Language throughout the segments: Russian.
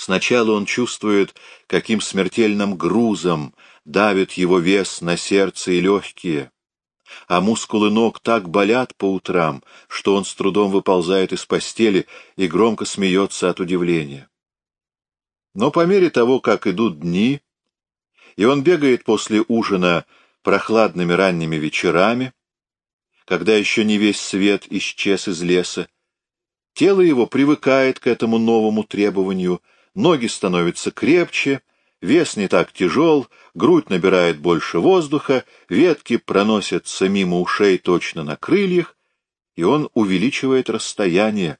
Сначала он чувствует, каким смертельным грузом давит его вес на сердце и легкие, а мускулы ног так болят по утрам, что он с трудом выползает из постели и громко смеется от удивления. Но по мере того, как идут дни, и он бегает после ужина прохладными ранними вечерами, когда еще не весь свет исчез из леса, тело его привыкает к этому новому требованию, ноги становятся крепче, вес не так тяжел, грудь набирает больше воздуха, ветки проносятся мимо ушей точно на крыльях, и он увеличивает расстояние,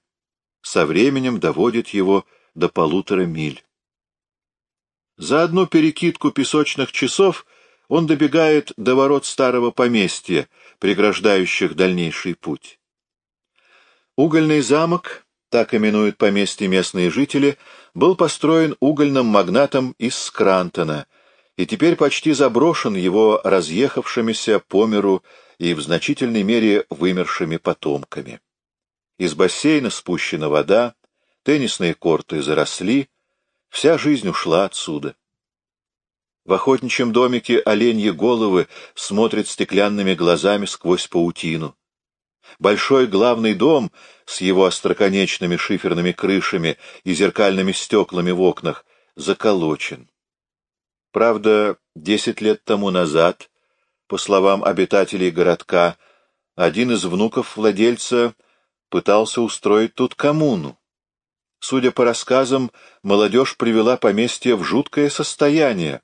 со временем доводит его до полутора миль. За одну перекидку песочных часов он добегает до ворот старого поместья, преграждающих дальнейший путь. Угольный замок, так именуют поместье местные жители, был построен угольным магнатом из Скрантона и теперь почти заброшен его разъехавшимися по миру и в значительной мере вымершими потомками. Из бассейна спущена вода, теннисные корты заросли, Вся жизнь ушла отсюда. В охотничьем домике оленьи головы смотрят стеклянными глазами сквозь паутину. Большой главный дом с его остроконечными шиферными крышами и зеркальными стеклами в окнах заколочен. Правда, десять лет тому назад, по словам обитателей городка, один из внуков владельца пытался устроить тут коммуну. Судя по рассказам, молодежь привела поместье в жуткое состояние.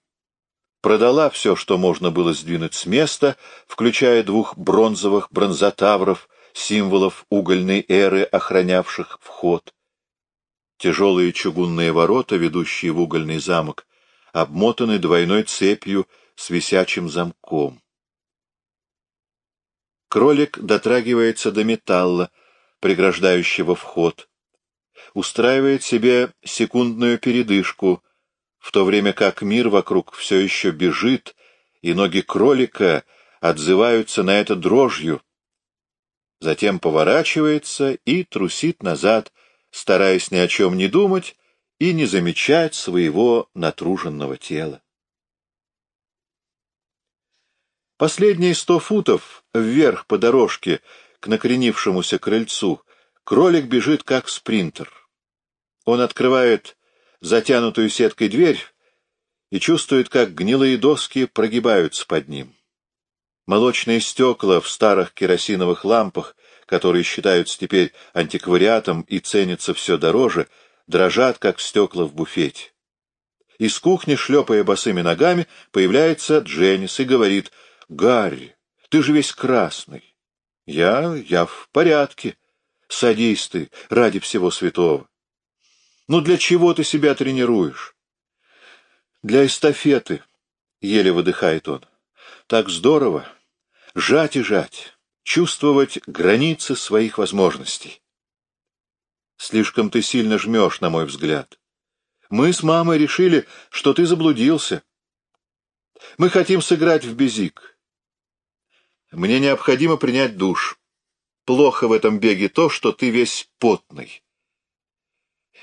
Продала все, что можно было сдвинуть с места, включая двух бронзовых бронзотавров, символов угольной эры, охранявших вход. Тяжелые чугунные ворота, ведущие в угольный замок, обмотаны двойной цепью с висячим замком. Кролик дотрагивается до металла, преграждающего вход устраивает себе секундную передышку, в то время как мир вокруг все еще бежит, и ноги кролика отзываются на это дрожью. Затем поворачивается и трусит назад, стараясь ни о чем не думать и не замечать своего натруженного тела. Последние сто футов вверх по дорожке к накренившемуся крыльцу кролик бежит как спринтер. Он открывает затянутую сеткой дверь и чувствует, как гнилые доски прогибаются под ним. Молочные стекла в старых керосиновых лампах, которые считаются теперь антиквариатом и ценятся все дороже, дрожат, как стекла в буфете. Из кухни, шлепая босыми ногами, появляется Дженнис и говорит, «Гарри, ты же весь красный». «Я... я в порядке. Садись ты, ради всего святого». Ну для чего ты себя тренируешь? Для эстафеты, — еле выдыхает он. Так здорово. Жать и жать. Чувствовать границы своих возможностей. Слишком ты сильно жмешь, на мой взгляд. Мы с мамой решили, что ты заблудился. Мы хотим сыграть в безик. Мне необходимо принять душ. Плохо в этом беге то, что ты весь потный.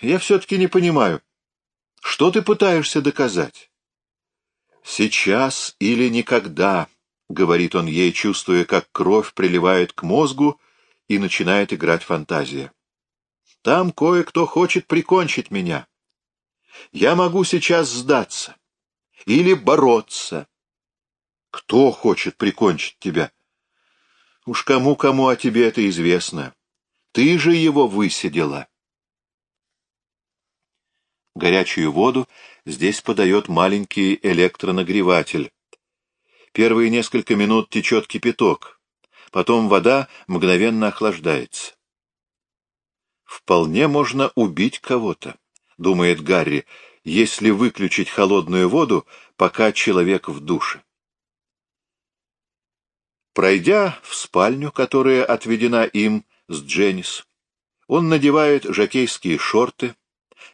Я все-таки не понимаю, что ты пытаешься доказать? Сейчас или никогда, — говорит он ей, чувствуя, как кровь приливает к мозгу, и начинает играть фантазия. Там кое-кто хочет прикончить меня. Я могу сейчас сдаться или бороться. Кто хочет прикончить тебя? Уж кому-кому о тебе это известно. Ты же его высидела. Горячую воду здесь подает маленький электронагреватель. Первые несколько минут течет кипяток, потом вода мгновенно охлаждается. «Вполне можно убить кого-то», — думает Гарри, «если выключить холодную воду, пока человек в душе». Пройдя в спальню, которая отведена им с Дженнис, он надевает жакейские шорты,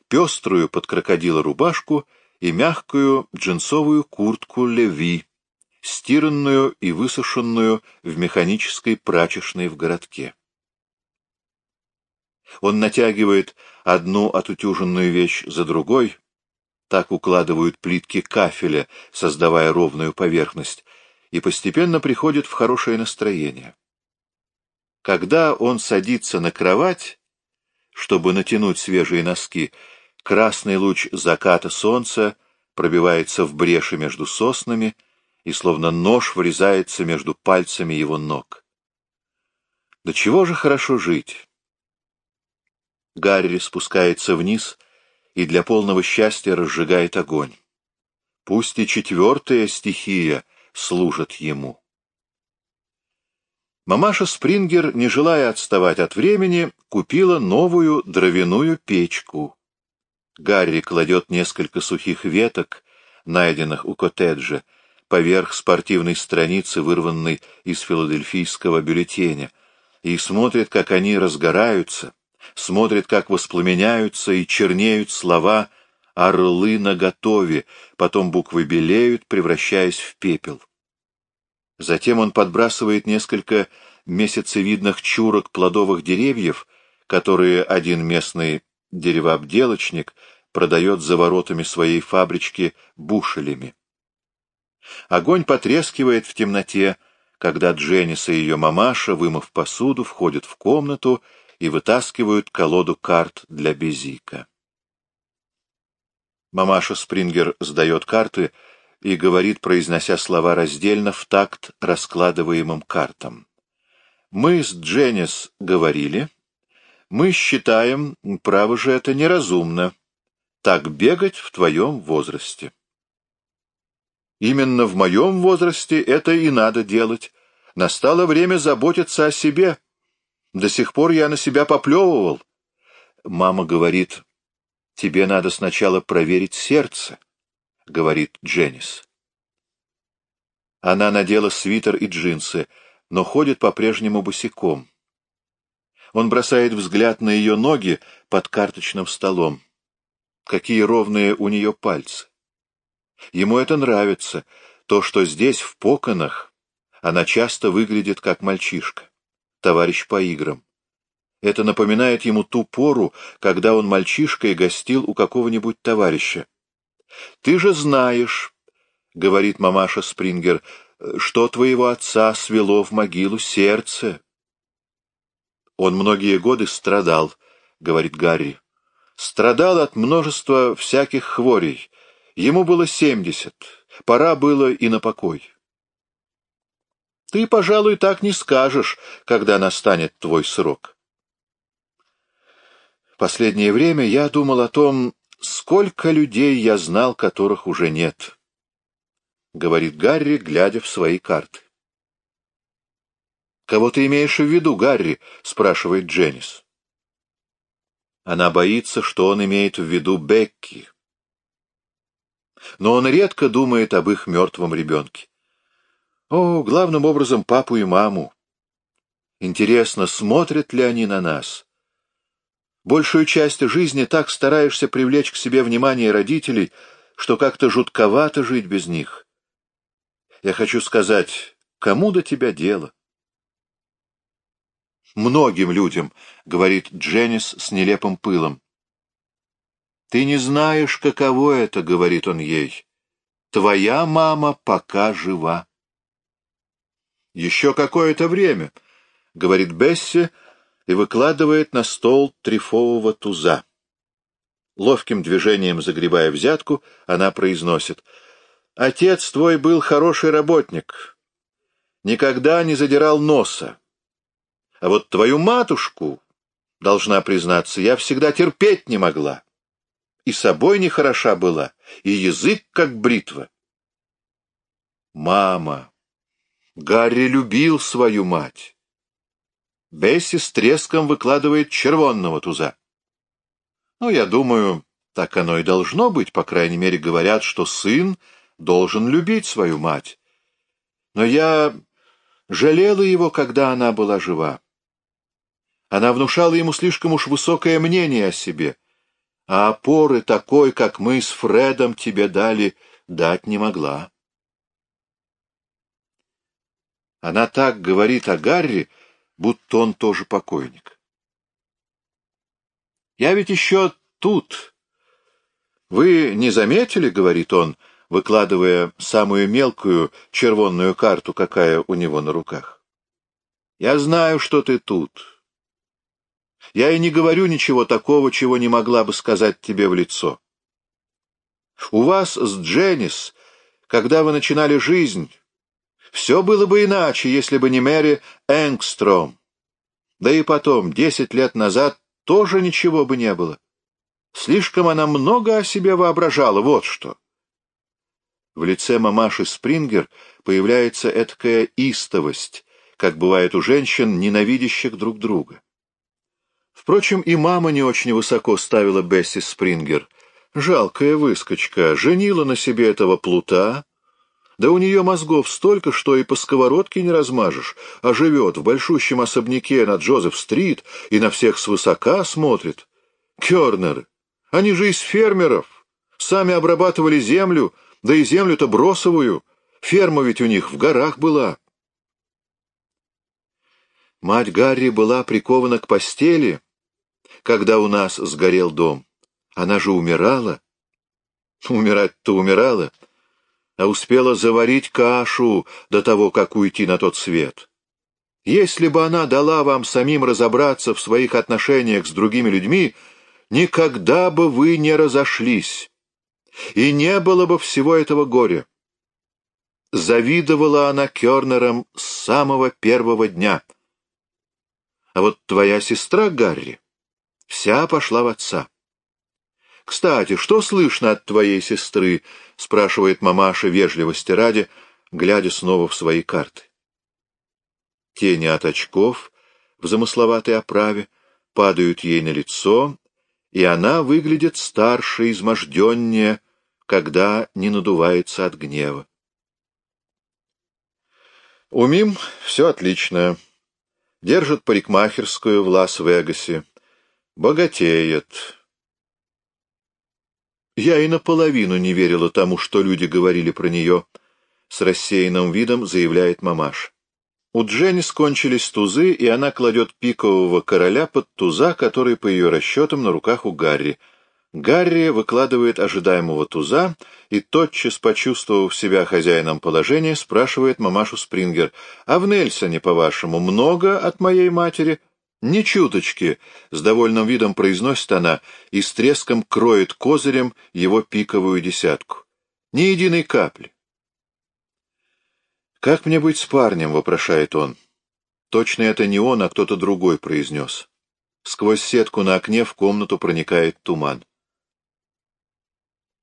пеструю под крокодила рубашку и мягкую джинсовую куртку Леви, стиранную и высушенную в механической прачечной в городке. Он натягивает одну отутюженную вещь за другой, так укладывают плитки кафеля, создавая ровную поверхность, и постепенно приходит в хорошее настроение. Когда он садится на кровать, чтобы натянуть свежие носки, красный луч заката солнца пробивается в бреши между соснами и словно нож врезается между пальцами его ног. Да чего же хорошо жить? Гарри спускается вниз и для полного счастья разжигает огонь. Пусть и четвертая стихия служит ему. Мамаша Спрингер, не желая отставать от времени, купила новую дровяную печку. Гарри кладет несколько сухих веток, найденных у коттеджа, поверх спортивной страницы, вырванной из филадельфийского бюллетеня, и смотрит, как они разгораются, смотрит, как воспламеняются и чернеют слова «орлы наготове», потом буквы белеют, превращаясь в пепел. Затем он подбрасывает несколько месяцевидных чурок плодовых деревьев, которые один местный деревообделочник продает за воротами своей фабрички бушелями. Огонь потрескивает в темноте, когда Дженнис и ее мамаша, вымыв посуду, входят в комнату и вытаскивают колоду карт для Безика. Мамаша Спрингер сдает карты и говорит, произнося слова раздельно в такт раскладываемым картам. «Мы с Дженнис говорили, мы считаем, право же это неразумно, так бегать в твоем возрасте». Именно в моем возрасте это и надо делать. Настало время заботиться о себе. До сих пор я на себя поплевывал. Мама говорит, тебе надо сначала проверить сердце, — говорит Дженнис. Она надела свитер и джинсы, но ходит по-прежнему босиком. Он бросает взгляд на ее ноги под карточным столом. Какие ровные у нее пальцы. Ему это нравится, то, что здесь, в поконах, она часто выглядит как мальчишка, товарищ по играм. Это напоминает ему ту пору, когда он мальчишкой гостил у какого-нибудь товарища. «Ты же знаешь», — говорит мамаша Спрингер, — «что твоего отца свело в могилу сердце». «Он многие годы страдал», — говорит Гарри. «Страдал от множества всяких хворей, Ему было семьдесят, пора было и на покой. Ты, пожалуй, так не скажешь, когда настанет твой срок. Последнее время я думал о том, сколько людей я знал, которых уже нет, — говорит Гарри, глядя в свои карты. «Кого ты имеешь в виду, Гарри?» — спрашивает Дженнис. Она боится, что он имеет в виду Бекки но он редко думает об их мертвом ребенке. О, главным образом папу и маму. Интересно, смотрят ли они на нас? Большую часть жизни так стараешься привлечь к себе внимание родителей, что как-то жутковато жить без них. Я хочу сказать, кому до тебя дело? Многим людям, — говорит Дженнис с нелепым пылом. «Ты не знаешь, каково это», — говорит он ей. «Твоя мама пока жива». «Еще какое-то время», — говорит Бесси и выкладывает на стол трифового туза. Ловким движением загребая взятку, она произносит. «Отец твой был хороший работник, никогда не задирал носа. А вот твою матушку, должна признаться, я всегда терпеть не могла» и собой нехороша была, и язык как бритва. Мама! Гарри любил свою мать. Бесси с треском выкладывает червонного туза. Ну, я думаю, так оно и должно быть, по крайней мере, говорят, что сын должен любить свою мать. Но я жалела его, когда она была жива. Она внушала ему слишком уж высокое мнение о себе — а опоры такой, как мы с Фредом тебе дали, дать не могла. Она так говорит о Гарри, будто он тоже покойник. Я ведь еще тут. Вы не заметили, — говорит он, выкладывая самую мелкую червонную карту, какая у него на руках. Я знаю, что ты тут. Я и не говорю ничего такого, чего не могла бы сказать тебе в лицо. У вас с Дженнис, когда вы начинали жизнь, все было бы иначе, если бы не Мэри Энгстром. Да и потом, десять лет назад тоже ничего бы не было. Слишком она много о себе воображала, вот что. В лице мамаши Спрингер появляется этакая истовость, как бывает у женщин, ненавидящих друг друга. Впрочем, и мама не очень высоко ставила Бесси Спрингер. Жалкая выскочка, женила на себе этого плута, да у нее мозгов столько, что и по сковородке не размажешь, а живет в большущем особняке на Джозеф-стрит и на всех свысока смотрит. Кернеры, они же из фермеров, сами обрабатывали землю, да и землю-то бросовую, ферма ведь у них в горах была. Мать Гарри была прикована к постели, когда у нас сгорел дом. Она же умирала. Умирать-то умирала, а успела заварить кашу до того, как уйти на тот свет. Если бы она дала вам самим разобраться в своих отношениях с другими людьми, никогда бы вы не разошлись, и не было бы всего этого горя. Завидовала она Кернерам с самого первого дня. А вот твоя сестра Гарри вся пошла в отца. «Кстати, что слышно от твоей сестры?» — спрашивает мамаша вежливости ради, глядя снова в свои карты. Тени от очков в замысловатой оправе падают ей на лицо, и она выглядит старше, изможденнее, когда не надувается от гнева. У Мим все отлично. Держит парикмахерскую в Лас-Вегасе. Богатеет. Я и наполовину не верила тому, что люди говорили про нее. С рассеянным видом заявляет мамаш. У Дженни скончились тузы, и она кладет пикового короля под туза, который, по ее расчетам, на руках у Гарри. Гарри выкладывает ожидаемого туза и, тотчас почувствовав себя хозяином положения, спрашивает мамашу Спрингер, «А в Нельсоне, по-вашему, много от моей матери?» «Ни чуточки!» — с довольным видом произносит она и с треском кроет козырем его пиковую десятку. «Ни единой капли!» «Как мне быть с парнем?» — вопрошает он. Точно это не он, а кто-то другой произнес. Сквозь сетку на окне в комнату проникает туман.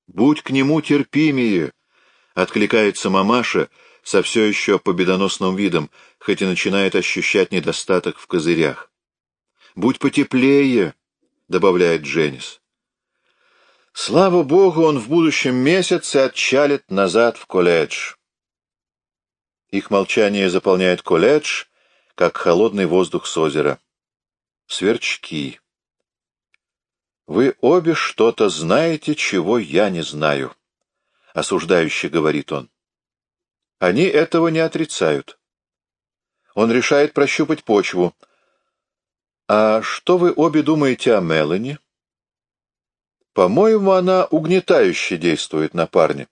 «Будь к нему терпимее!» — откликается мамаша со все еще победоносным видом, хоть и начинает ощущать недостаток в козырях. Будь потеплее, — добавляет Дженнис. Слава богу, он в будущем месяце отчалит назад в колледж. Их молчание заполняет колледж, как холодный воздух с озера. Сверчки. Вы обе что-то знаете, чего я не знаю, — осуждающе говорит он. Они этого не отрицают. Он решает прощупать почву — «А что вы обе думаете о Мелани?» «По-моему, она угнетающе действует на парня».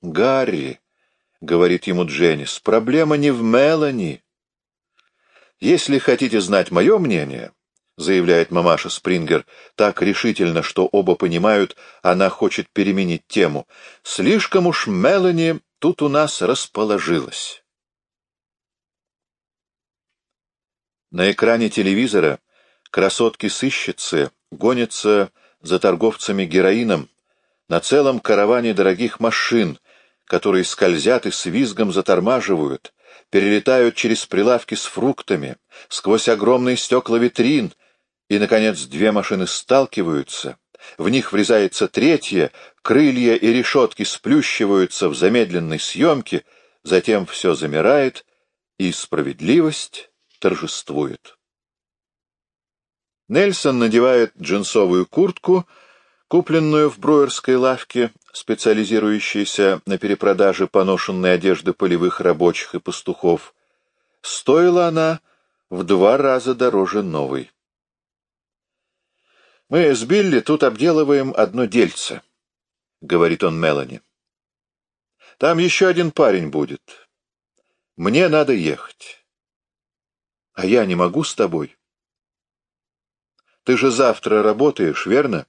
«Гарри», — говорит ему Дженнис, — «проблема не в Мелани». «Если хотите знать мое мнение», — заявляет мамаша Спрингер так решительно, что оба понимают, она хочет переменить тему, — «слишком уж Мелани тут у нас расположилась». На экране телевизора красотки-сыщицы гонятся за торговцами героином на целом караване дорогих машин, которые скользят и с визгом затормаживают, перелетают через прилавки с фруктами, сквозь огромные стекла витрин, и, наконец, две машины сталкиваются, в них врезается третья, крылья и решетки сплющиваются в замедленной съемке, затем все замирает, и справедливость торжествует. Нельсон надевает джинсовую куртку, купленную в бруерской лавке, специализирующейся на перепродаже поношенной одежды полевых рабочих и пастухов. Стоила она в два раза дороже новой. Мы с Билли тут обделываем одно дельце, — говорит он Мелани. Там еще один парень будет. Мне надо ехать. А я не могу с тобой. Ты же завтра работаешь, верно?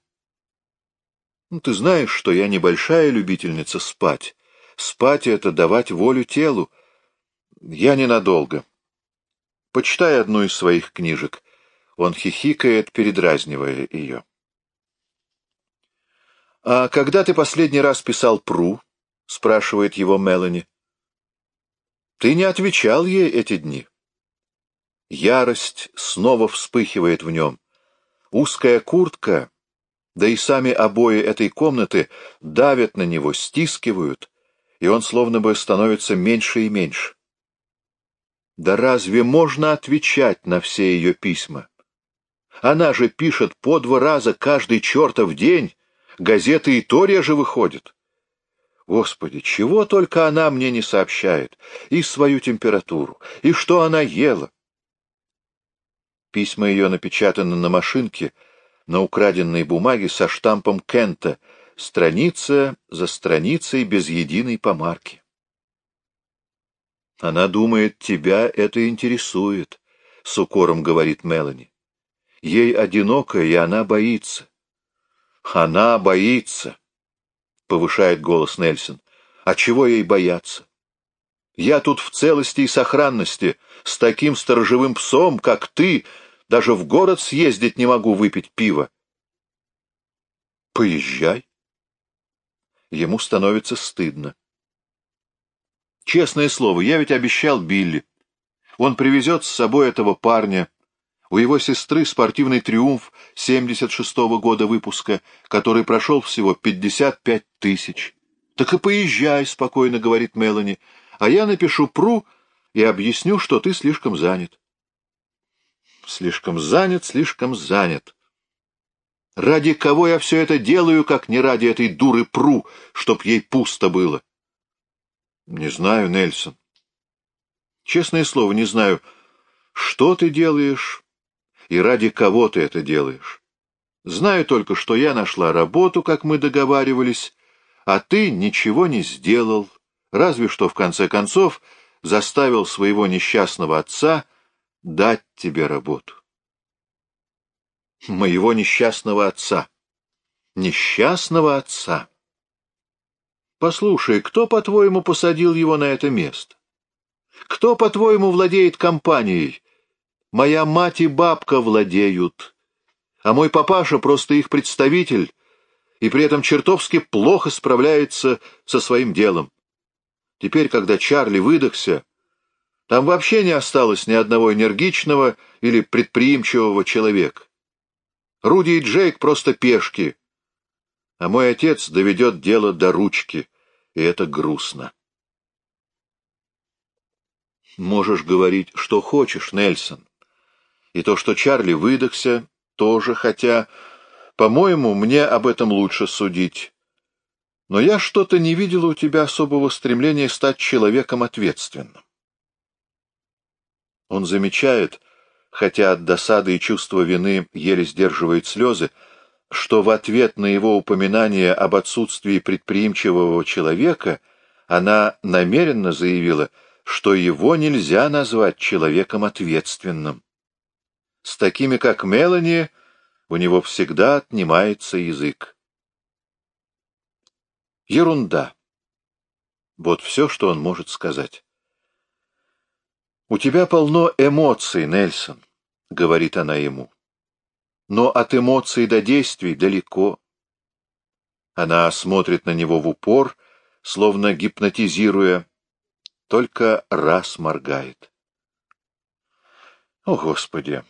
Ну, ты знаешь, что я небольшая любительница спать. Спать — это давать волю телу. Я ненадолго. Почитай одну из своих книжек. Он хихикает, передразнивая ее. «А когда ты последний раз писал Пру?» — спрашивает его Мелани. «Ты не отвечал ей эти дни». Ярость снова вспыхивает в нем. Узкая куртка, да и сами обои этой комнаты давят на него, стискивают, и он словно бы становится меньше и меньше. Да разве можно отвечать на все ее письма? Она же пишет по два раза каждый чертов день, газеты и то реже выходят. Господи, чего только она мне не сообщает, и свою температуру, и что она ела. Письма ее напечатаны на машинке, на украденной бумаге со штампом Кента, страница за страницей без единой помарки. Она думает, тебя это интересует, — с укором говорит Мелани. Ей одиноко, и она боится. Она боится, — повышает голос Нельсон. А чего ей бояться? Я тут в целости и сохранности, с таким сторожевым псом, как ты, даже в город съездить не могу выпить пиво. Поезжай. Ему становится стыдно. Честное слово, я ведь обещал Билли. Он привезет с собой этого парня. У его сестры спортивный триумф 76-го года выпуска, который прошел всего 55 тысяч. Так и поезжай, спокойно говорит Мелани, а я напишу Пру и объясню, что ты слишком занят. Слишком занят, слишком занят. Ради кого я все это делаю, как не ради этой дуры Пру, чтоб ей пусто было? Не знаю, Нельсон. Честное слово, не знаю, что ты делаешь и ради кого ты это делаешь. Знаю только, что я нашла работу, как мы договаривались, а ты ничего не сделал, разве что, в конце концов, заставил своего несчастного отца дать тебе работу. Моего несчастного отца. Несчастного отца. Послушай, кто, по-твоему, посадил его на это место? Кто, по-твоему, владеет компанией? Моя мать и бабка владеют, а мой папаша просто их представитель, и при этом чертовски плохо справляется со своим делом. Теперь, когда Чарли выдохся, там вообще не осталось ни одного энергичного или предприимчивого человека. Руди и Джейк просто пешки, а мой отец доведет дело до ручки, и это грустно. Можешь говорить, что хочешь, Нельсон. И то, что Чарли выдохся, тоже, хотя, по-моему, мне об этом лучше судить. Но я что-то не видела у тебя особого стремления стать человеком ответственным. Он замечает, хотя от досады и чувства вины еле сдерживает слезы, что в ответ на его упоминание об отсутствии предприимчивого человека она намеренно заявила, что его нельзя назвать человеком ответственным. С такими, как Мелани, у него всегда отнимается язык. Ерунда. Вот все, что он может сказать. «У тебя полно эмоций, Нельсон», — говорит она ему. «Но от эмоций до действий далеко». Она смотрит на него в упор, словно гипнотизируя, только раз моргает. «О, Господи!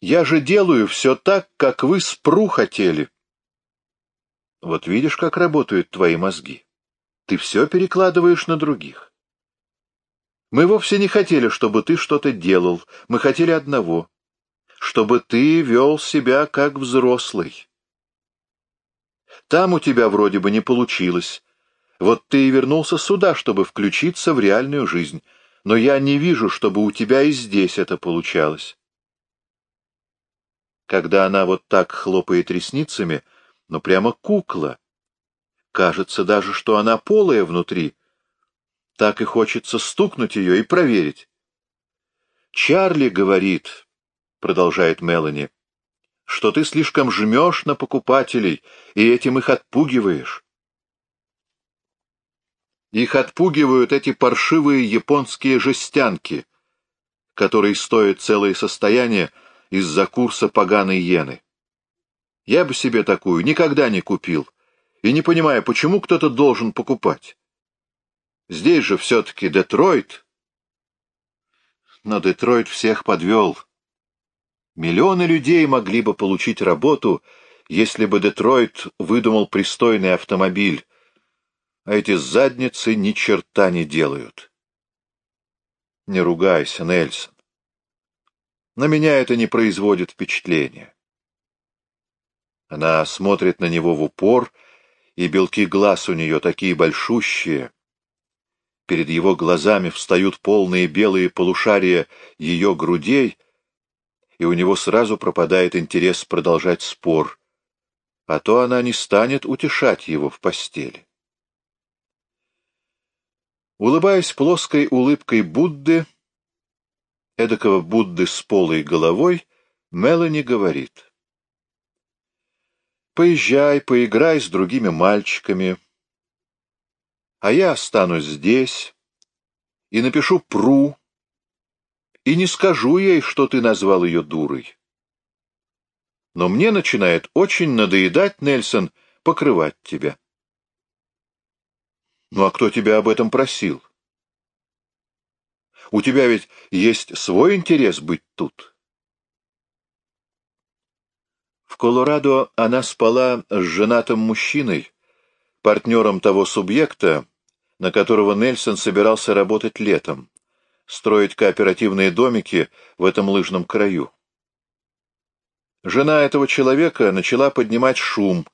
Я же делаю все так, как вы с Пру хотели!» Вот видишь, как работают твои мозги. Ты все перекладываешь на других. Мы вовсе не хотели, чтобы ты что-то делал. Мы хотели одного — чтобы ты вел себя как взрослый. Там у тебя вроде бы не получилось. Вот ты и вернулся сюда, чтобы включиться в реальную жизнь. Но я не вижу, чтобы у тебя и здесь это получалось. когда она вот так хлопает ресницами, ну прямо кукла. Кажется даже, что она полая внутри. Так и хочется стукнуть ее и проверить. «Чарли говорит», — продолжает Мелани, — «что ты слишком жмешь на покупателей и этим их отпугиваешь». Их отпугивают эти паршивые японские жестянки, которые стоят целое состояние из-за курса поганой иены. Я бы себе такую никогда не купил, и не понимаю, почему кто-то должен покупать. Здесь же все-таки Детройт. Но Детройт всех подвел. Миллионы людей могли бы получить работу, если бы Детройт выдумал пристойный автомобиль, а эти задницы ни черта не делают. Не ругайся, Нельсон. На меня это не производит впечатления. Она смотрит на него в упор, и белки глаз у нее такие большущие. Перед его глазами встают полные белые полушария ее грудей, и у него сразу пропадает интерес продолжать спор, а то она не станет утешать его в постели. Улыбаясь плоской улыбкой Будды, эдакого Будды с полой головой, Мелани говорит. «Поезжай, поиграй с другими мальчиками, а я останусь здесь и напишу Пру, и не скажу ей, что ты назвал ее дурой. Но мне начинает очень надоедать, Нельсон, покрывать тебя. Ну а кто тебя об этом просил? У тебя ведь есть свой интерес быть тут. В Колорадо она спала с женатым мужчиной, партнером того субъекта, на которого Нельсон собирался работать летом, строить кооперативные домики в этом лыжном краю. Жена этого человека начала поднимать шум,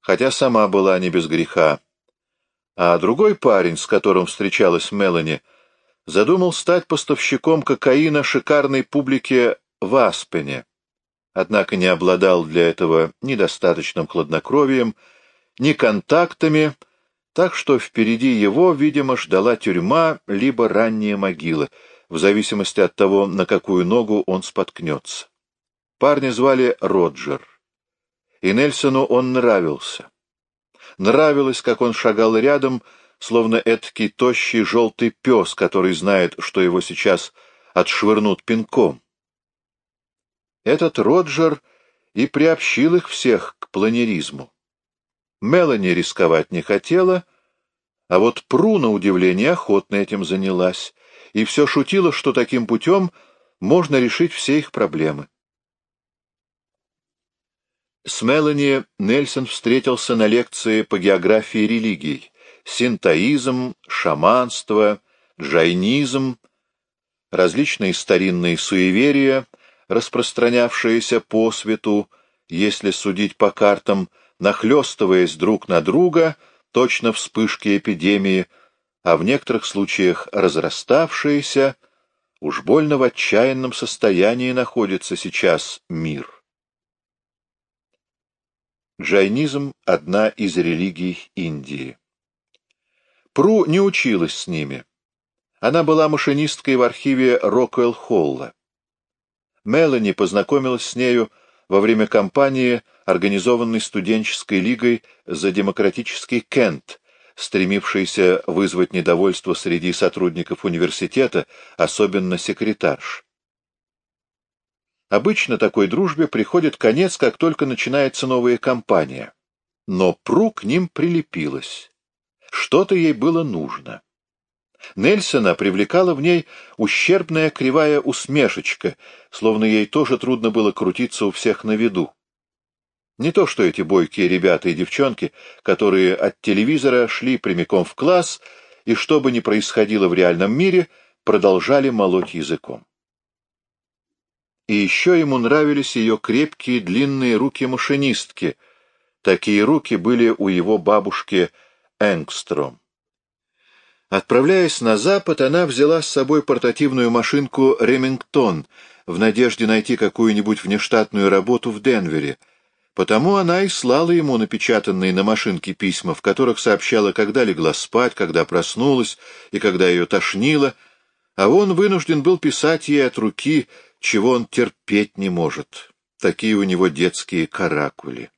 хотя сама была не без греха. А другой парень, с которым встречалась Мелани, задумал стать поставщиком кокаина шикарной публике в Аспене, однако не обладал для этого ни достаточным хладнокровием, ни контактами, так что впереди его, видимо, ждала тюрьма либо ранняя могила, в зависимости от того, на какую ногу он споткнется. Парня звали Роджер, и Нельсону он нравился. Нравилось, как он шагал рядом, словно эдакий тощий желтый пес, который знает, что его сейчас отшвырнут пинком. Этот Роджер и приобщил их всех к планеризму. Мелани рисковать не хотела, а вот Пру, на удивление, охотно этим занялась, и все шутила, что таким путем можно решить все их проблемы. С Мелани Нельсон встретился на лекции по географии религий. Синтоизм, шаманство, джайнизм, различные старинные суеверия, распространявшиеся по свету, если судить по картам, нахлестываясь друг на друга, точно вспышки эпидемии, а в некоторых случаях разраставшиеся, уж больно в отчаянном состоянии находится сейчас мир. Джайнизм — одна из религий Индии. Пру не училась с ними. Она была машинисткой в архиве Роквелл-Холла. Мелани познакомилась с нею во время кампании, организованной студенческой лигой за демократический Кент, стремившейся вызвать недовольство среди сотрудников университета, особенно секретарш. Обычно такой дружбе приходит конец, как только начинается новая кампания. Но Пру к ним прилепилась. Что-то ей было нужно. Нельсона привлекала в ней ущербная кривая усмешечка, словно ей тоже трудно было крутиться у всех на виду. Не то что эти бойкие ребята и девчонки, которые от телевизора шли прямиком в класс и, что бы ни происходило в реальном мире, продолжали молоть языком. И еще ему нравились ее крепкие длинные руки машинистки. Такие руки были у его бабушки Энгстром. Отправляясь на запад, она взяла с собой портативную машинку «Ремингтон», в надежде найти какую-нибудь внештатную работу в Денвере. Потому она и слала ему напечатанные на машинке письма, в которых сообщала, когда легла спать, когда проснулась и когда ее тошнило, а он вынужден был писать ей от руки, чего он терпеть не может. Такие у него детские каракули.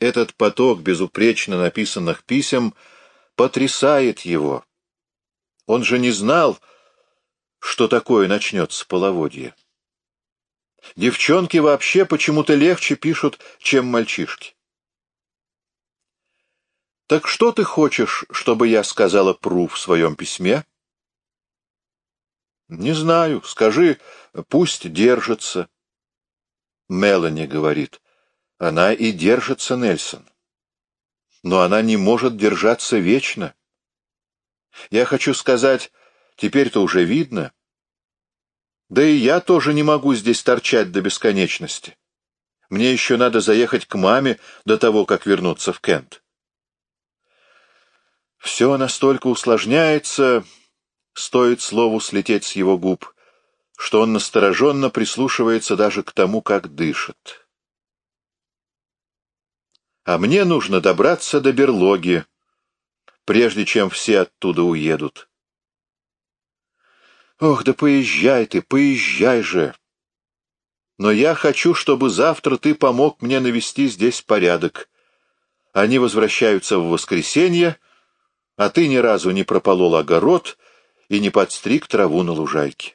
Этот поток безупречно написанных писем потрясает его. Он же не знал, что такое начнется половодье. Девчонки вообще почему-то легче пишут, чем мальчишки. «Так что ты хочешь, чтобы я сказала Пру в своем письме?» «Не знаю. Скажи, пусть держится». Мелани говорит. «Она и держится, Нельсон. Но она не может держаться вечно. Я хочу сказать, теперь-то уже видно, да и я тоже не могу здесь торчать до бесконечности. Мне еще надо заехать к маме до того, как вернуться в Кент. Все настолько усложняется, стоит слову слететь с его губ, что он настороженно прислушивается даже к тому, как дышит. А мне нужно добраться до берлоги, прежде чем все оттуда уедут. Ох, да поезжай ты, поезжай же. Но я хочу, чтобы завтра ты помог мне навести здесь порядок. Они возвращаются в воскресенье, а ты ни разу не прополол огород и не подстриг траву на лужайке.